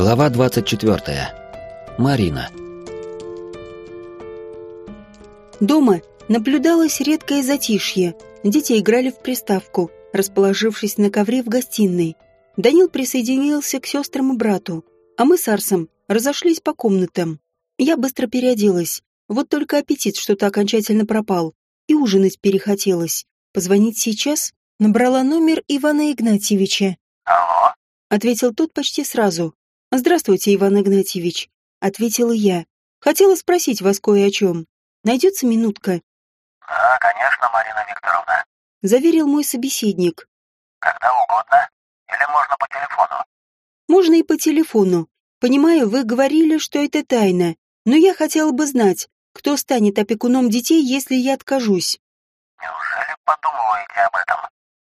Глава 24. Марина. Дома наблюдалось редкое затишье. Дети играли в приставку, расположившись на ковре в гостиной. Данил присоединился к сестрам и брату, а мы с Арсом разошлись по комнатам. Я быстро переоделась, вот только аппетит что-то окончательно пропал, и ужинать перехотелось. Позвонить сейчас набрала номер Ивана Игнатьевича. «Алло?» — ответил тот почти сразу. «Здравствуйте, Иван Игнатьевич», — ответила я. Хотела спросить вас кое о чем. Найдется минутка? «Да, конечно, Марина Викторовна. Заверил мой собеседник. Когда угодно. Или можно по телефону?» Можно и по телефону. Понимаю, вы говорили, что это тайна, но я хотела бы знать, кто станет опекуном детей, если я откажусь. Неужели подумываете об этом?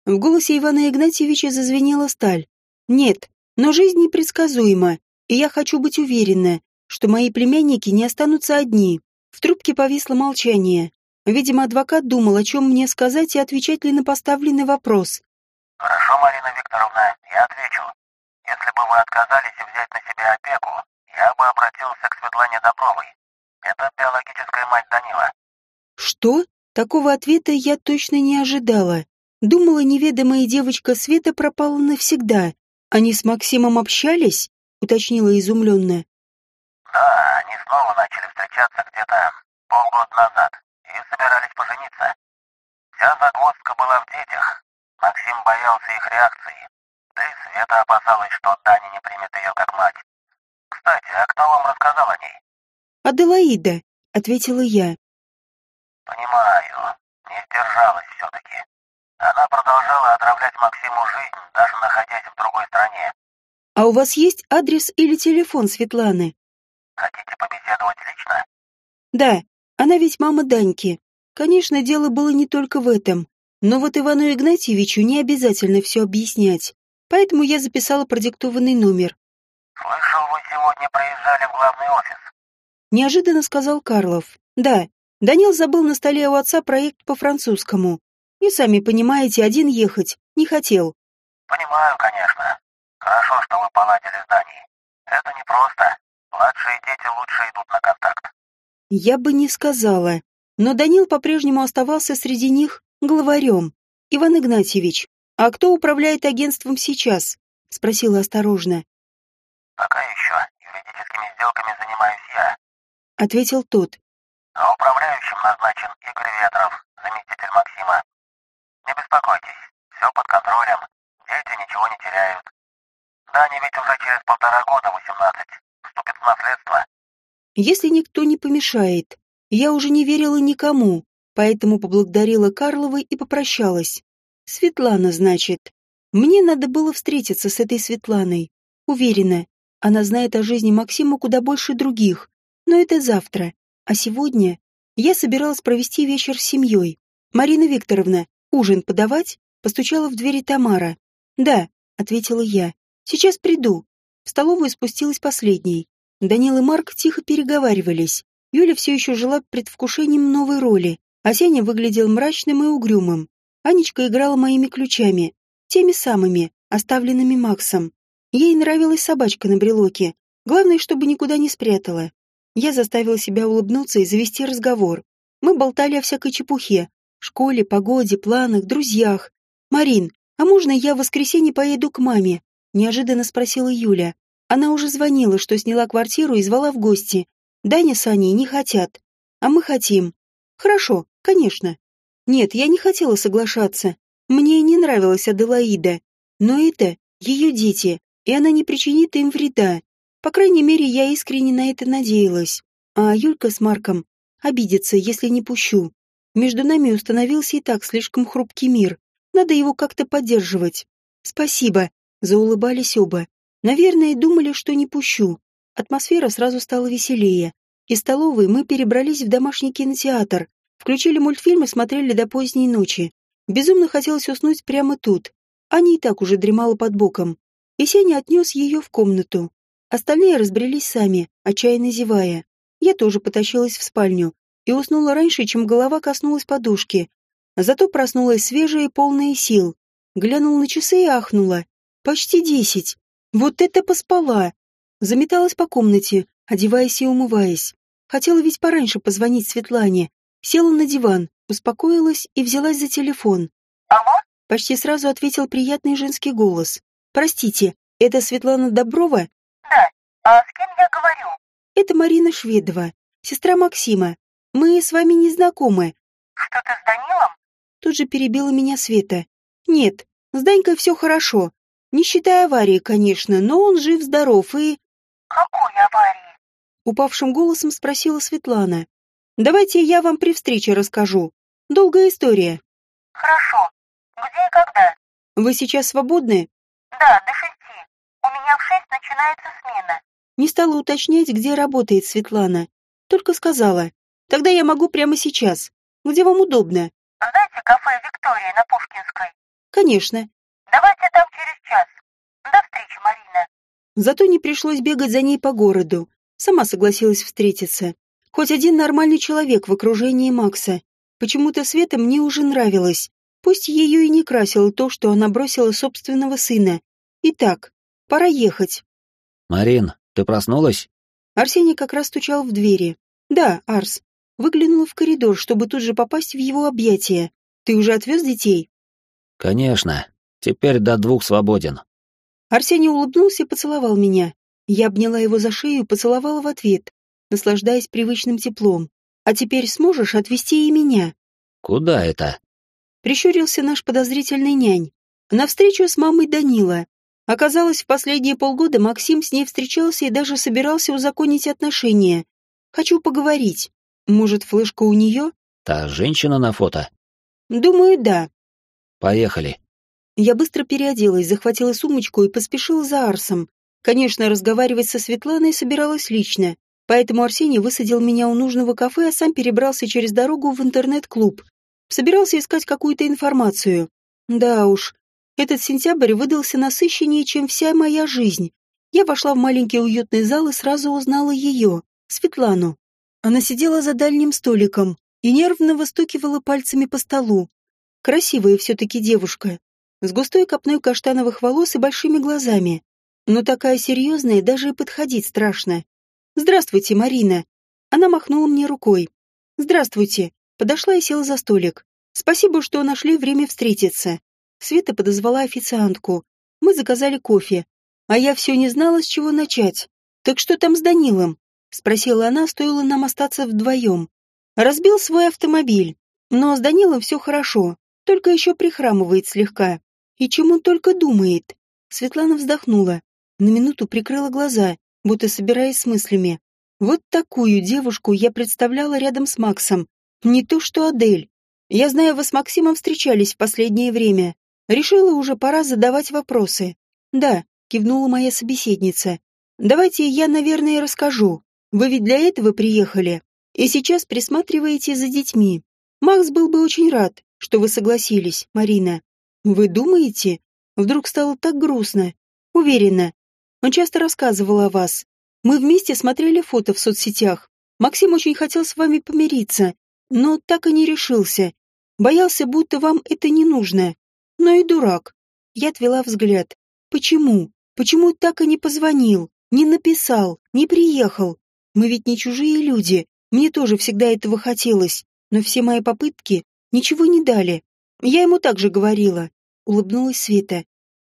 В голосе Ивана Игнатьевича зазвенела сталь. Нет, но жизнь непредсказуема, и я хочу быть уверена, что мои племянники не останутся одни. В трубке повисло молчание. Видимо, адвокат думал, о чем мне сказать и отвечать ли на поставленный вопрос. Хорошо, Марина Викторовна, я отвечу. Если бы вы отказались взять на себя опеку, я бы обратился к Светлане Добровой. Это биологическая мать Данила. Что? Такого ответа я точно не ожидала. Думала, неведомая девочка Света пропала навсегда. Они с Максимом общались? Уточнила изумленно. Да, они снова начали встречаться где-то полгода назад и собирались пожениться. Вся загвоздка была в детях. Максим боялся их реакции. Да и Света опасалась, что Даня не примет ее как мать. Кстати, а кто вам рассказал о ней? Аделаида, ответила я. Понимаю, не сдержалась все-таки. Она продолжала отравлять Максиму жизнь, даже находясь в другой стране. А у вас есть адрес или телефон Светланы? Хотите побеседовать лично? Да, она ведь мама Даньки. Конечно, дело было не только в этом. Но вот Ивану Игнатьевичу не обязательно все объяснять. Поэтому я записала продиктованный номер. Слышал, вы сегодня приезжали в главный офис. Неожиданно сказал Карлов. Да, Данил забыл на столе у отца проект по французскому. И сами понимаете, один ехать не хотел. Понимаю, конечно. Хорошо, что вы поладили с Даней. Это непросто. Младшие дети лучше идут на контакт. Я бы не сказала. Но Данил по-прежнему оставался среди них главарем. Иван Игнатьевич, а кто управляет агентством сейчас? Спросила осторожно. Пока еще юридическими сделками занимаюсь я. Ответил тот. А управляющим назначен Игорь Ветров, заместитель Максима. Беспокойтесь, все под контролем. Дети ничего не теряют. Даня ведь уже через полтора года, 18, вступит в наследство. Если никто не помешает, я уже не верила никому, поэтому поблагодарила Карловой и попрощалась. Светлана, значит. Мне надо было встретиться с этой Светланой. Уверена, она знает о жизни Максима куда больше других. Но это завтра. А сегодня я собиралась провести вечер с семьей. Марина Викторовна, ужин подавать? Постучала в двери Тамара. Да, ответила я. Сейчас приду. В столовую спустилась последней. Данил и Марк тихо переговаривались. Юля все еще жила предвкушением новой роли, а Сеня выглядел мрачным и угрюмым. Анечка играла моими ключами, теми самыми, оставленными Максом. Ей нравилась собачка на брелоке. Главное, чтобы никуда не спрятала. Я заставила себя улыбнуться и завести разговор. Мы болтали о всякой чепухе. Школе, погоде, планах, друзьях. «Марин, а можно я в воскресенье поеду к маме?» Неожиданно спросила Юля. Она уже звонила, что сняла квартиру и звала в гости. Даня с Аней не хотят. А мы хотим. Хорошо, конечно. Нет, я не хотела соглашаться. Мне не нравилась Аделаида. Но это ее дети, и она не причинит им вреда. По крайней мере, я искренне на это надеялась. А Юлька с Марком обидится, если не пущу. Между нами установился и так слишком хрупкий мир. Надо его как-то поддерживать. Спасибо, заулыбались оба. Наверное, думали, что не пущу. Атмосфера сразу стала веселее. Из столовой мы перебрались в домашний кинотеатр, включили мультфильм и смотрели до поздней ночи. Безумно хотелось уснуть прямо тут. Аня и так уже дремала под боком. И Сеня отнес ее в комнату. Остальные разбрелись сами, отчаянно зевая. Я тоже потащилась в спальню и уснула раньше, чем голова коснулась подушки. Зато проснулась свежая и полная сил. Глянула на часы и ахнула. Почти десять. Вот это поспала! Заметалась по комнате, одеваясь и умываясь. Хотела ведь пораньше позвонить Светлане. Села на диван, успокоилась и взялась за телефон. «Алло?» Почти сразу ответил приятный женский голос. «Простите, это Светлана Доброва?» «Да. А с кем я говорю?» «Это Марина Шведова, сестра Максима. Мы с вами не знакомы». «Что ты с Данилом?» Тут же перебила меня Света. «Нет, с Данькой все хорошо. Не считая аварии, конечно, но он жив-здоров и...» «Какой аварии?» Упавшим голосом спросила Светлана. «Давайте я вам при встрече расскажу. Долгая история». «Хорошо. Где и когда?» «Вы сейчас свободны?» «Да, до шести. У меня в шесть начинается смена». Не стала уточнять, где работает Светлана. Только сказала. «Тогда я могу прямо сейчас. Где вам удобно?» «Знаете кафе «Виктория» на Пушкинской?» «Конечно». «Давайте там через час. До встречи, Марина». Зато не пришлось бегать за ней по городу. Сама согласилась встретиться. Хоть один нормальный человек в окружении Макса. Почему-то Света мне уже нравилась. Пусть ее и не красило то, что она бросила собственного сына. Итак, пора ехать. «Марин, ты проснулась?» Арсений как раз стучал в двери. «Да, Арс». Выглянула в коридор, чтобы тут же попасть в его объятия. «Ты уже отвез детей?» «Конечно. Теперь до двух свободен». Арсений улыбнулся и поцеловал меня. Я обняла его за шею и поцеловала в ответ, наслаждаясь привычным теплом. «А теперь сможешь отвезти и меня?» «Куда это?» Прищурился наш подозрительный нянь. На встречу с мамой Данила. Оказалось, в последние полгода Максим с ней встречался и даже собирался узаконить отношения. Хочу поговорить. Может, флешка у нее? Та женщина на фото? Думаю, да. Поехали. Я быстро переоделась, захватила сумочку и поспешила за Арсом. Конечно, разговаривать со Светланой собиралась лично, поэтому Арсений высадил меня у нужного кафе, а сам перебрался через дорогу в интернет-клуб. Собирался искать какую-то информацию. Да уж, этот сентябрь выдался насыщеннее, чем вся моя жизнь. Я вошла в маленький уютный зал и сразу узнала ее, Светлану. Она сидела за дальним столиком и нервно выстукивала пальцами по столу. Красивая все-таки девушка, с густой копной каштановых волос и большими глазами. Но такая серьезная, даже и подходить страшно. «Здравствуйте, Марина!» Она махнула мне рукой. «Здравствуйте!» Подошла и села за столик. «Спасибо, что нашли время встретиться». Света подозвала официантку. Мы заказали кофе. А я все не знала, с чего начать. «Так что там с Данилом?» Спросила она, стоило нам остаться вдвоем. Разбил свой автомобиль. Но с Данилом все хорошо, только еще прихрамывает слегка. И чем он только думает. Светлана вздохнула. На минуту прикрыла глаза, будто собираясь с мыслями. Вот такую девушку я представляла рядом с Максом. Не то что Адель. Я знаю, вы с Максимом встречались в последнее время. Решила уже пора задавать вопросы. Да, кивнула моя собеседница. Давайте я, наверное, расскажу. Вы ведь для этого приехали. И сейчас присматриваете за детьми. Макс был бы очень рад, что вы согласились, Марина. Вы думаете? Вдруг стало так грустно. Уверена. Он часто рассказывал о вас. Мы вместе смотрели фото в соцсетях. Максим очень хотел с вами помириться, но так и не решился. Боялся, будто вам это не нужно. Но и дурак. Я отвела взгляд. Почему? Почему так и не позвонил, не написал, не приехал? Мы ведь не чужие люди. Мне тоже всегда этого хотелось. Но все мои попытки ничего не дали. Я ему также говорила. Улыбнулась Света.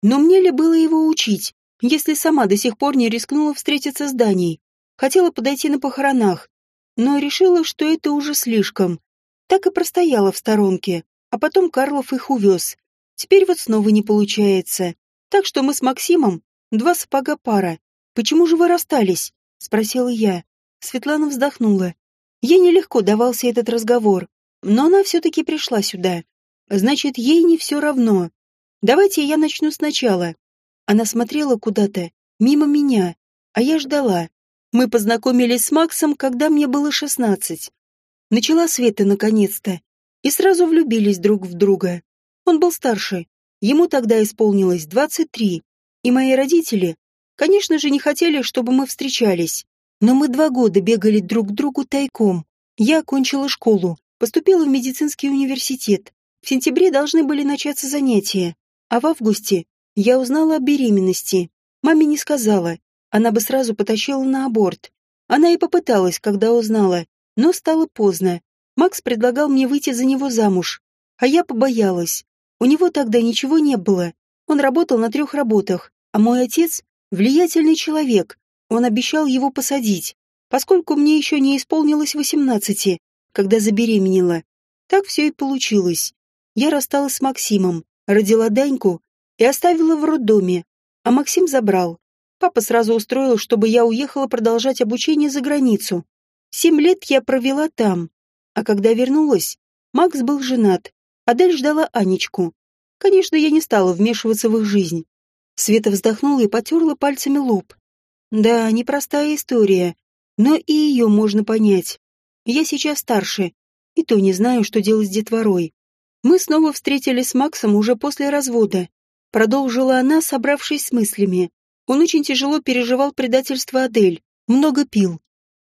Но мне ли было его учить, если сама до сих пор не рискнула встретиться с Даней? Хотела подойти на похоронах, но решила, что это уже слишком. Так и простояла в сторонке, а потом Карлов их увез. Теперь вот снова не получается. Так что мы с Максимом два сапога пара. Почему же вы расстались? Спросила я. Светлана вздохнула. Ей нелегко давался этот разговор, но она все-таки пришла сюда. Значит, ей не все равно. Давайте я начну сначала. Она смотрела куда-то, мимо меня, а я ждала. Мы познакомились с Максом, когда мне было шестнадцать. Начала Света наконец-то. И сразу влюбились друг в друга. Он был старше. Ему тогда исполнилось двадцать три. И мои родители, конечно же, не хотели, чтобы мы встречались. Но мы два года бегали друг к другу тайком. Я окончила школу, поступила в медицинский университет. В сентябре должны были начаться занятия. А в августе я узнала о беременности. Маме не сказала. она бы сразу потащила на аборт. Она и попыталась, когда узнала, но стало поздно. Макс предлагал мне выйти за него замуж, а я побоялась. У него тогда ничего не было. Он работал на трех работах, а мой отец — влиятельный человек. Он обещал его посадить, поскольку мне еще не исполнилось восемнадцати, когда забеременела. Так все и получилось. Я рассталась с Максимом, родила Даньку и оставила в роддоме, а Максим забрал. Папа сразу устроил, чтобы я уехала продолжать обучение за границу. Семь лет я провела там, а когда вернулась, Макс был женат, Адель ждала Анечку. Конечно, я не стала вмешиваться в их жизнь. Света вздохнула и потерла пальцами лоб. Да, непростая история, но и ее можно понять. Я сейчас старше, и то не знаю, что делать с детворой. Мы снова встретились с Максом уже после развода. Продолжила она, собравшись с мыслями. Он очень тяжело переживал предательство Адель, много пил.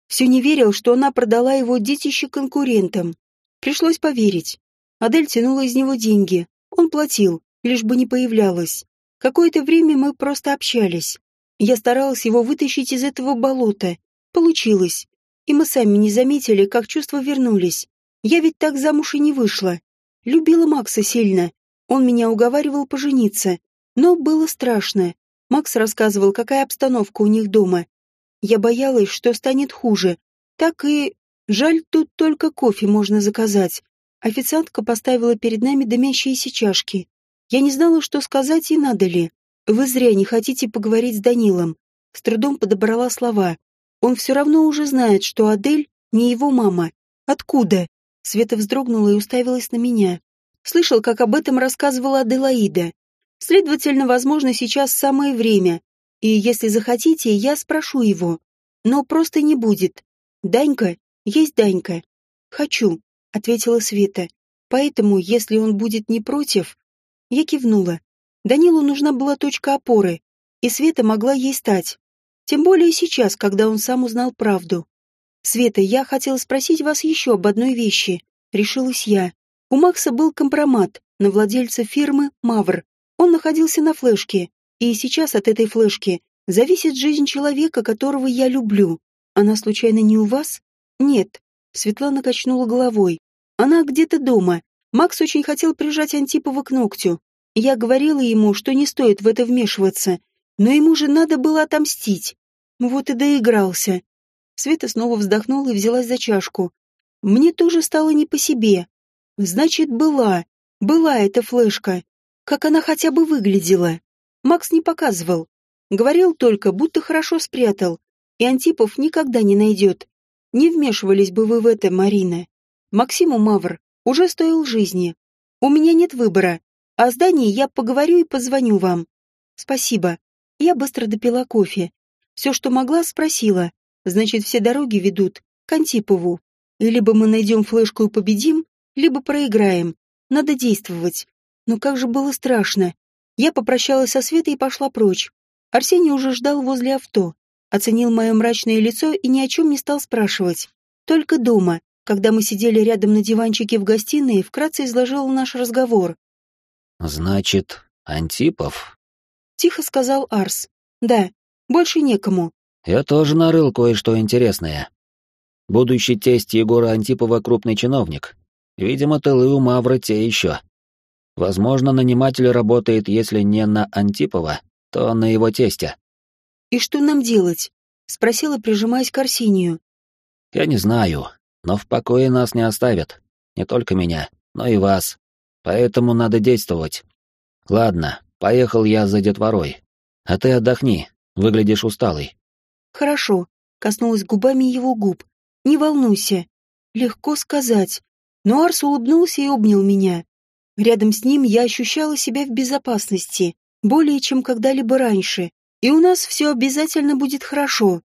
Все не верил, что она продала его детище конкурентам. Пришлось поверить. Адель тянула из него деньги. Он платил, лишь бы не появлялась. Какое-то время мы просто общались. Я старалась его вытащить из этого болота. Получилось. И мы сами не заметили, как чувства вернулись. Я ведь так замуж и не вышла. Любила Макса сильно. Он меня уговаривал пожениться. Но было страшно. Макс рассказывал, какая обстановка у них дома. Я боялась, что станет хуже. Так и... Жаль, тут только кофе можно заказать. Официантка поставила перед нами дымящиеся чашки. Я не знала, что сказать и надо ли. Вы зря не хотите поговорить с Данилом. С трудом подобрала слова. Он все равно уже знает, что Адель не его мама. Откуда? Света вздрогнула и уставилась на меня. Слышал, как об этом рассказывала Аделаида. Следовательно, возможно, сейчас самое время. И если захотите, я спрошу его. Но просто не будет. Данька есть Данька. Хочу, ответила Света. Поэтому, если он будет не против... Я кивнула. Данилу нужна была точка опоры, и Света могла ей стать. Тем более сейчас, когда он сам узнал правду. «Света, я хотела спросить вас еще об одной вещи», — решилась я. У Макса был компромат на владельца фирмы «Мавр». Он находился на флешке, и сейчас от этой флешки зависит жизнь человека, которого я люблю. Она случайно не у вас? Нет. Светлана качнула головой. Она где-то дома. Макс очень хотел прижать Антипова к ногтю. Я говорила ему, что не стоит в это вмешиваться, но ему же надо было отомстить. Вот и доигрался. Света снова вздохнула и взялась за чашку. Мне тоже стало не по себе. Значит, была, была эта флешка. Как она хотя бы выглядела? Макс не показывал. Говорил только, будто хорошо спрятал. И Антипов никогда не найдет. Не вмешивались бы вы в это, Марина. Максиму Мавр уже стоил жизни. У меня нет выбора. О здании я поговорю и позвоню вам. Спасибо. Я быстро допила кофе. Все, что могла, спросила. Значит, все дороги ведут к Антипову. И либо мы найдем флешку и победим, либо проиграем. Надо действовать. Но как же было страшно. Я попрощалась со Светой и пошла прочь. Арсений уже ждал возле авто. Оценил мое мрачное лицо и ни о чем не стал спрашивать. Только дома, когда мы сидели рядом на диванчике в гостиной, вкратце изложил наш разговор. «Значит, Антипов?» Тихо сказал Арс. «Да, больше некому. Я тоже нарыл кое-что интересное. Будущий тесть Егора Антипова крупный чиновник. Видимо, тылы у Мавры те еще. Возможно, наниматель работает, если не на Антипова, то на его тестя. «И что нам делать?» — спросила, прижимаясь к Арсению. «Я не знаю, но в покое нас не оставят. Не только меня, но и вас. Поэтому надо действовать. Ладно, поехал я за детворой. А ты отдохни, выглядишь усталый. «Хорошо», — коснулась губами его губ. «Не волнуйся». Легко сказать. Но Арс улыбнулся и обнял меня. Рядом с ним я ощущала себя в безопасности, более чем когда-либо раньше. И у нас все обязательно будет хорошо.